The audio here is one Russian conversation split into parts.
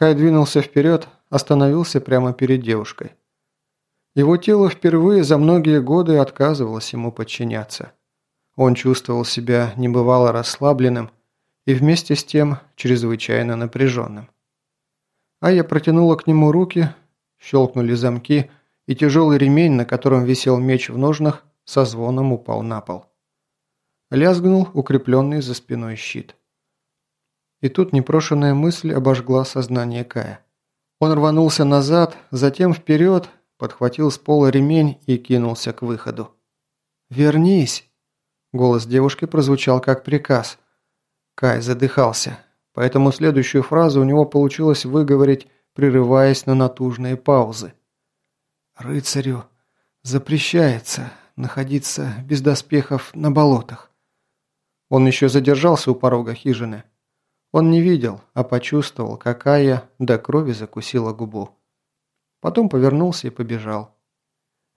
Кай двинулся вперед, остановился прямо перед девушкой. Его тело впервые за многие годы отказывалось ему подчиняться. Он чувствовал себя небывало расслабленным и вместе с тем чрезвычайно напряженным. Ая протянула к нему руки, щелкнули замки, и тяжелый ремень, на котором висел меч в ножнах, со звоном упал на пол. Лязгнул укрепленный за спиной щит. И тут непрошенная мысль обожгла сознание Кая. Он рванулся назад, затем вперед, подхватил с пола ремень и кинулся к выходу. «Вернись!» Голос девушки прозвучал как приказ. Кай задыхался, поэтому следующую фразу у него получилось выговорить, прерываясь на натужные паузы. «Рыцарю запрещается находиться без доспехов на болотах». Он еще задержался у порога хижины. Он не видел, а почувствовал, какая до крови закусила губу. Потом повернулся и побежал.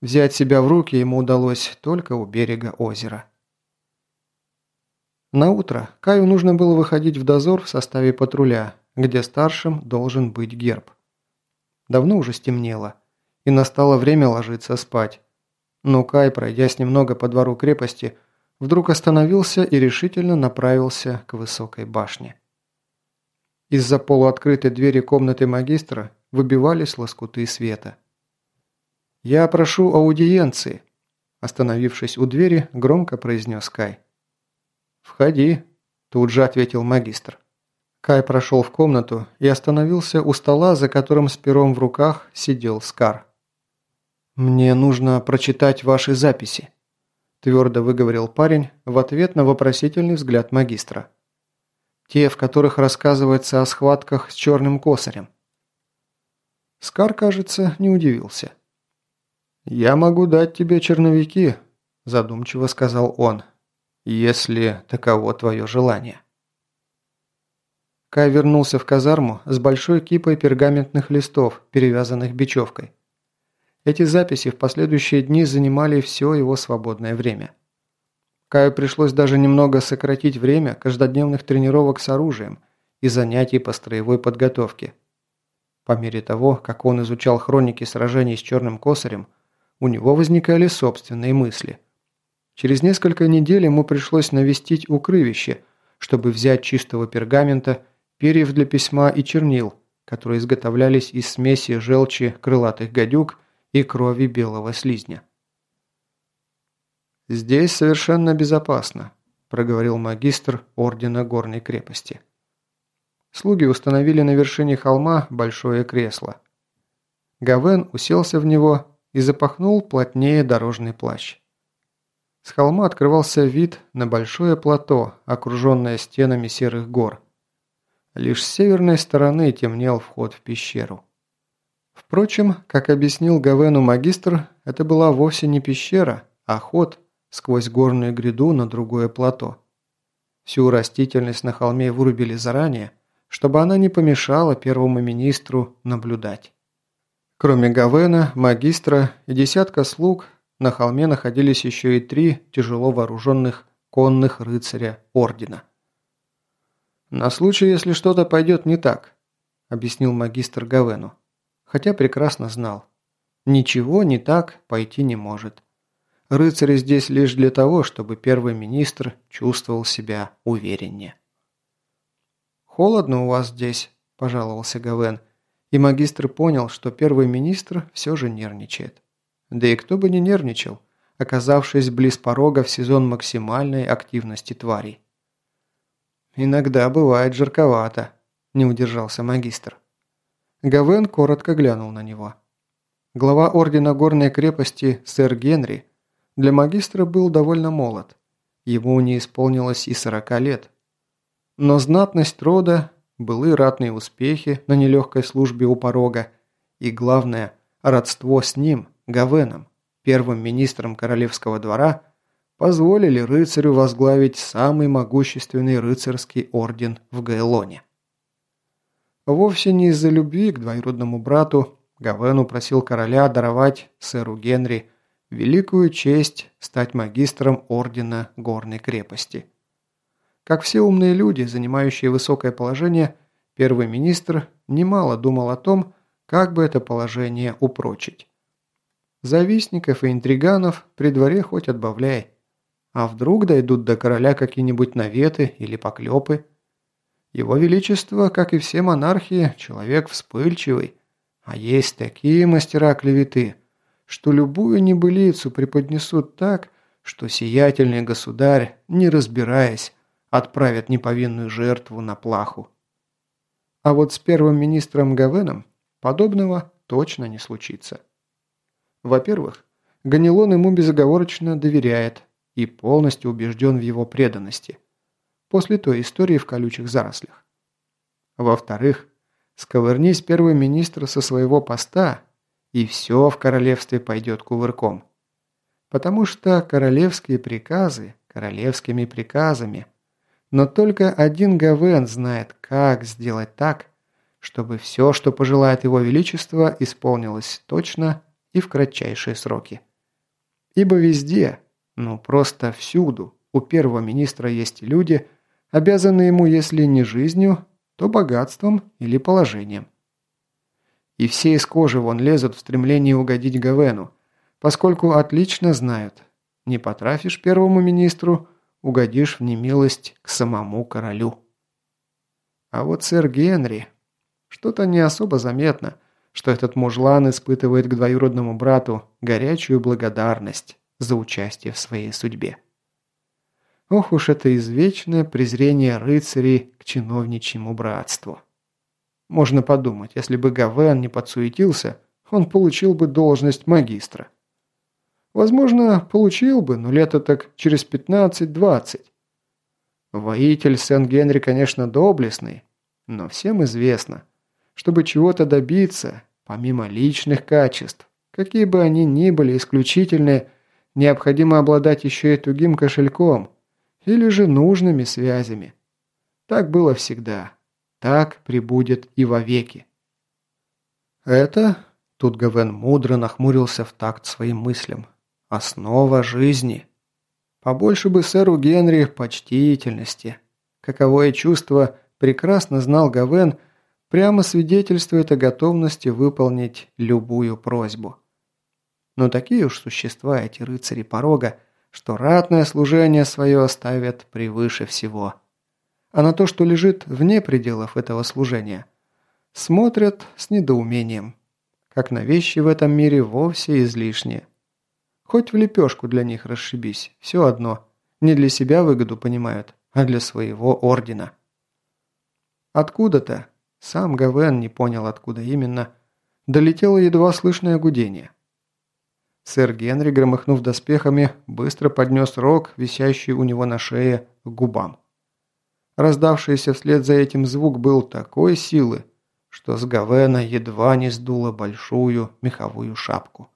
Взять себя в руки ему удалось только у берега озера. На утро Каю нужно было выходить в дозор в составе патруля, где старшим должен быть герб. Давно уже стемнело, и настало время ложиться спать. Но Кай, пройдясь немного по двору крепости, вдруг остановился и решительно направился к высокой башне. Из-за полуоткрытой двери комнаты магистра выбивались лоскуты света. «Я прошу аудиенции», – остановившись у двери, громко произнес Кай. «Входи», – тут же ответил магистр. Кай прошел в комнату и остановился у стола, за которым с пером в руках сидел Скар. «Мне нужно прочитать ваши записи», – твердо выговорил парень в ответ на вопросительный взгляд магистра. Те, в которых рассказывается о схватках с черным косарем. Скар, кажется, не удивился. «Я могу дать тебе черновики», – задумчиво сказал он, – «если таково твое желание». Кай вернулся в казарму с большой кипой пергаментных листов, перевязанных бечевкой. Эти записи в последующие дни занимали все его свободное время. Каю пришлось даже немного сократить время каждодневных тренировок с оружием и занятий по строевой подготовке. По мере того, как он изучал хроники сражений с Черным Косарем, у него возникали собственные мысли. Через несколько недель ему пришлось навестить укрывище, чтобы взять чистого пергамента, перьев для письма и чернил, которые изготовлялись из смеси желчи крылатых гадюк и крови белого слизня. «Здесь совершенно безопасно», – проговорил магистр Ордена Горной крепости. Слуги установили на вершине холма большое кресло. Гавен уселся в него и запахнул плотнее дорожный плащ. С холма открывался вид на большое плато, окруженное стенами серых гор. Лишь с северной стороны темнел вход в пещеру. Впрочем, как объяснил Гавену магистр, это была вовсе не пещера, а ход – сквозь горную гряду на другое плато. Всю растительность на холме вырубили заранее, чтобы она не помешала первому министру наблюдать. Кроме Гавена, магистра и десятка слуг, на холме находились еще и три тяжело вооруженных конных рыцаря ордена. «На случай, если что-то пойдет не так», – объяснил магистр Гавену, хотя прекрасно знал. Ничего не так пойти не может. Рыцари здесь лишь для того, чтобы первый министр чувствовал себя увереннее. «Холодно у вас здесь», – пожаловался Гавен, и магистр понял, что первый министр все же нервничает. Да и кто бы не нервничал, оказавшись близ порога в сезон максимальной активности тварей. «Иногда бывает жарковато», – не удержался магистр. Гавен коротко глянул на него. Глава Ордена Горной крепости, сэр Генри, для магистра был довольно молод. Ему не исполнилось и сорока лет. Но знатность рода, былые ратные успехи на нелегкой службе у порога и, главное, родство с ним, Гавеном, первым министром королевского двора, позволили рыцарю возглавить самый могущественный рыцарский орден в Гайлоне. Вовсе не из-за любви к двоюродному брату Гавену просил короля даровать сэру Генри великую честь стать магистром Ордена Горной крепости. Как все умные люди, занимающие высокое положение, первый министр немало думал о том, как бы это положение упрочить. Завистников и интриганов при дворе хоть отбавляй. А вдруг дойдут до короля какие-нибудь наветы или поклепы? Его Величество, как и все монархии, человек вспыльчивый, а есть такие мастера клеветы, что любую небылицу преподнесут так, что сиятельный государь, не разбираясь, отправит неповинную жертву на плаху. А вот с первым министром Гавеном подобного точно не случится. Во-первых, Ганилон ему безоговорочно доверяет и полностью убежден в его преданности, после той истории в колючих зарослях. Во-вторых, сковырнись первый министр со своего поста, и все в королевстве пойдет кувырком. Потому что королевские приказы королевскими приказами – но только один Гавен знает, как сделать так, чтобы все, что пожелает его величество, исполнилось точно и в кратчайшие сроки. Ибо везде, ну просто всюду, у первого министра есть люди, обязанные ему, если не жизнью, то богатством или положением. И все из кожи вон лезут в стремлении угодить Гавену, поскольку отлично знают, не потрафишь первому министру, угодишь в немилость к самому королю. А вот сэр Генри... Что-то не особо заметно, что этот мужлан испытывает к двоюродному брату горячую благодарность за участие в своей судьбе. Ох уж это извечное презрение рыцарей к чиновничьему братству. Можно подумать, если бы Гавен не подсуетился, он получил бы должность магистра. Возможно, получил бы, но лето так через 15-20. Воитель Сен-Генри, конечно, доблестный, но всем известно, чтобы чего-то добиться, помимо личных качеств, какие бы они ни были исключительные, необходимо обладать еще и тугим кошельком или же нужными связями. Так было всегда. Так прибудет и вовеки. Это, тут Гавен мудро нахмурился в такт своим мыслям, Основа жизни. Побольше бы сэру Генри почтительности. Каковое чувство прекрасно знал Гавен, прямо свидетельствует о готовности выполнить любую просьбу. Но такие уж существа эти рыцари порога, что ратное служение свое оставят превыше всего. А на то, что лежит вне пределов этого служения, смотрят с недоумением, как на вещи в этом мире вовсе излишние. Хоть в лепешку для них расшибись, все одно. Не для себя выгоду понимают, а для своего ордена. Откуда-то, сам Гавен не понял откуда именно, долетело едва слышное гудение. Сэр Генри, громыхнув доспехами, быстро поднес рог, висящий у него на шее, к губам. Раздавшийся вслед за этим звук был такой силы, что с Гавена едва не сдуло большую меховую шапку.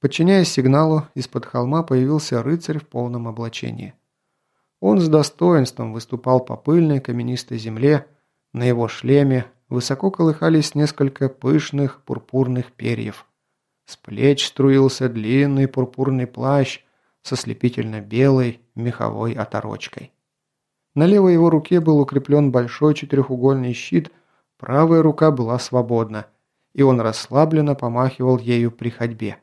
Подчиняясь сигналу, из-под холма появился рыцарь в полном облачении. Он с достоинством выступал по пыльной каменистой земле, на его шлеме высоко колыхались несколько пышных пурпурных перьев. С плеч струился длинный пурпурный плащ со слепительно-белой меховой оторочкой. На левой его руке был укреплен большой четырехугольный щит, правая рука была свободна, и он расслабленно помахивал ею при ходьбе.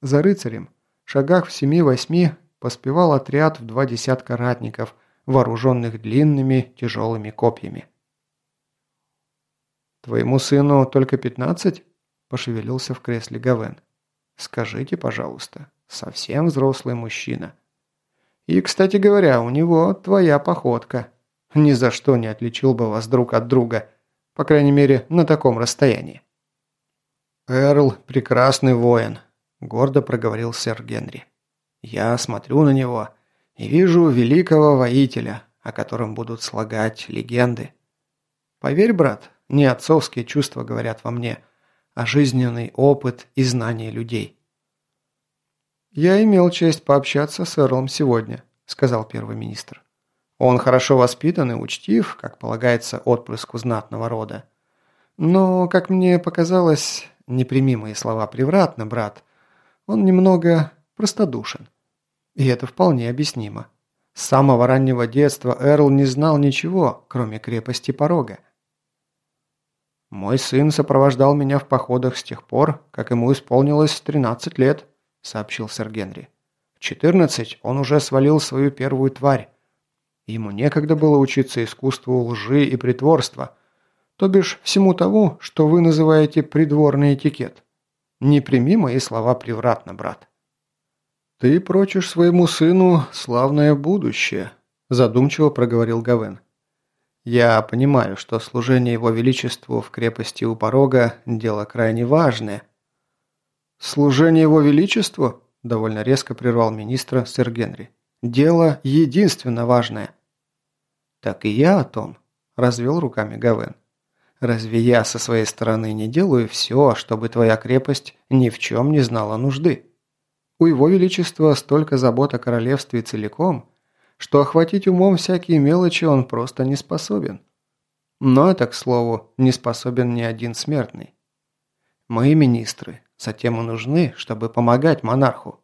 За рыцарем, шагах в семи-восьми, поспевал отряд в два десятка ратников, вооруженных длинными тяжелыми копьями. «Твоему сыну только пятнадцать?» – пошевелился в кресле Гавен. «Скажите, пожалуйста, совсем взрослый мужчина. И, кстати говоря, у него твоя походка. Ни за что не отличил бы вас друг от друга, по крайней мере, на таком расстоянии». «Эрл – прекрасный воин», гордо проговорил сэр Генри. «Я смотрю на него и вижу великого воителя, о котором будут слагать легенды. Поверь, брат, не отцовские чувства говорят во мне, а жизненный опыт и знания людей». «Я имел честь пообщаться с Эрлом сегодня», – сказал первый министр. «Он хорошо воспитан и учтив, как полагается отпрыску знатного рода. Но, как мне показалось, не прими мои слова превратно, брат, он немного простодушен. И это вполне объяснимо. С самого раннего детства Эрл не знал ничего, кроме крепости порога. «Мой сын сопровождал меня в походах с тех пор, как ему исполнилось 13 лет», – сообщил сэр Генри. «В 14 он уже свалил свою первую тварь. Ему некогда было учиться искусству лжи и притворства, то бишь всему тому, что вы называете придворный этикет. Не прими мои слова превратно, брат». «Ты прочишь своему сыну славное будущее», – задумчиво проговорил Гавен. Я понимаю, что служение его величеству в крепости у порога – дело крайне важное. Служение его величеству? Довольно резко прервал министра сэр Генри. Дело единственно важное. Так и я о том, развел руками Гавен. Разве я со своей стороны не делаю все, чтобы твоя крепость ни в чем не знала нужды? У его величества столько забот о королевстве целиком – что охватить умом всякие мелочи он просто не способен. Но это, к слову, не способен ни один смертный. Мы, министры, затем и нужны, чтобы помогать монарху.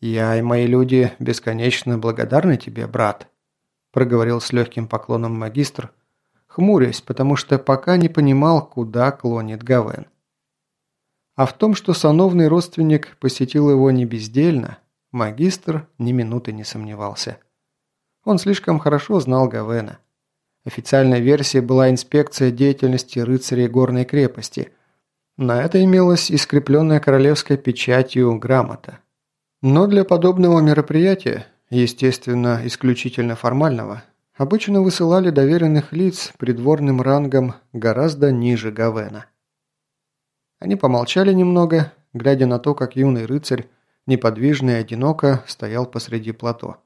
«Я и мои люди бесконечно благодарны тебе, брат», проговорил с легким поклоном магистр, хмурясь, потому что пока не понимал, куда клонит Гавен. А в том, что сановный родственник посетил его не бездельно, Магистр ни минуты не сомневался. Он слишком хорошо знал Гавена. Официальной версией была инспекция деятельности рыцарей горной крепости. На это имелась и скрепленная королевской печатью грамота. Но для подобного мероприятия, естественно, исключительно формального, обычно высылали доверенных лиц придворным рангом гораздо ниже Гавена. Они помолчали немного, глядя на то, как юный рыцарь неподвижно и одиноко стоял посреди плато.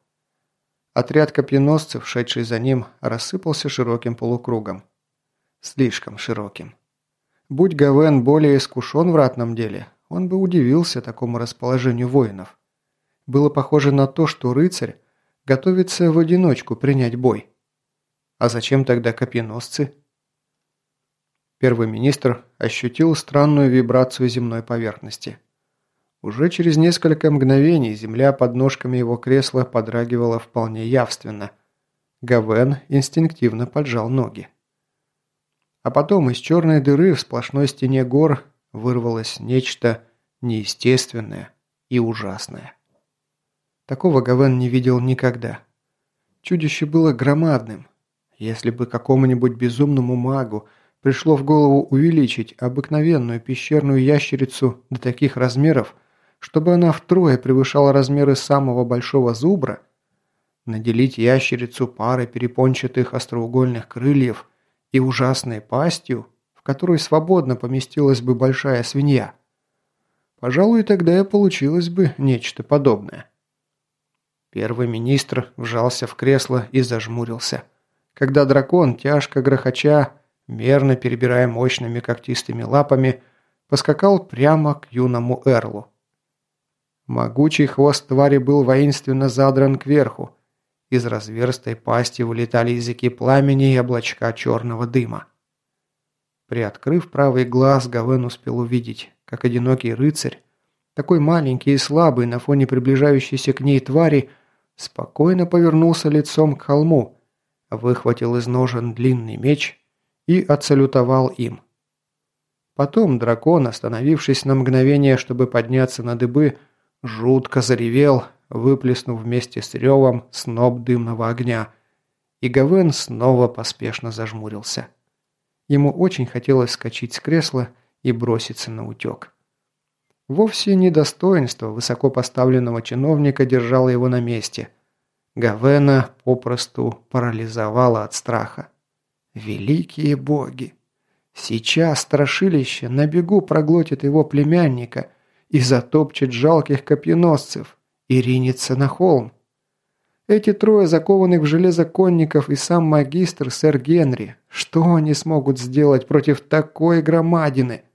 Отряд копьеносцев, шедший за ним, рассыпался широким полукругом. Слишком широким. Будь Гавен более искушен в ратном деле, он бы удивился такому расположению воинов. Было похоже на то, что рыцарь готовится в одиночку принять бой. А зачем тогда копьеносцы? Первый министр ощутил странную вибрацию земной поверхности. Уже через несколько мгновений земля под ножками его кресла подрагивала вполне явственно. Гавен инстинктивно поджал ноги. А потом из черной дыры в сплошной стене гор вырвалось нечто неестественное и ужасное. Такого Гавен не видел никогда. Чудище было громадным. Если бы какому-нибудь безумному магу пришло в голову увеличить обыкновенную пещерную ящерицу до таких размеров, чтобы она втрое превышала размеры самого большого зубра, наделить ящерицу парой перепончатых остроугольных крыльев и ужасной пастью, в которой свободно поместилась бы большая свинья. Пожалуй, тогда и получилось бы нечто подобное. Первый министр вжался в кресло и зажмурился, когда дракон, тяжко грохоча, мерно перебирая мощными когтистыми лапами, поскакал прямо к юному Эрлу. Могучий хвост твари был воинственно задран кверху. Из разверстой пасти вылетали языки пламени и облачка черного дыма. Приоткрыв правый глаз, Гавен успел увидеть, как одинокий рыцарь, такой маленький и слабый на фоне приближающейся к ней твари, спокойно повернулся лицом к холму, выхватил из ножен длинный меч и отсалютовал им. Потом дракон, остановившись на мгновение, чтобы подняться на дыбы, Жутко заревел, выплеснув вместе с ревом сноп дымного огня, и Гавен снова поспешно зажмурился. Ему очень хотелось скачать с кресла и броситься на утек. Вовсе не достоинство высоко поставленного чиновника держало его на месте. Гавена попросту парализовало от страха. Великие боги! Сейчас страшилище на бегу проглотит его племянника – и затопчет жалких копьеносцев, и ринется на холм. Эти трое закованных в железо конников и сам магистр сэр Генри, что они смогут сделать против такой громадины –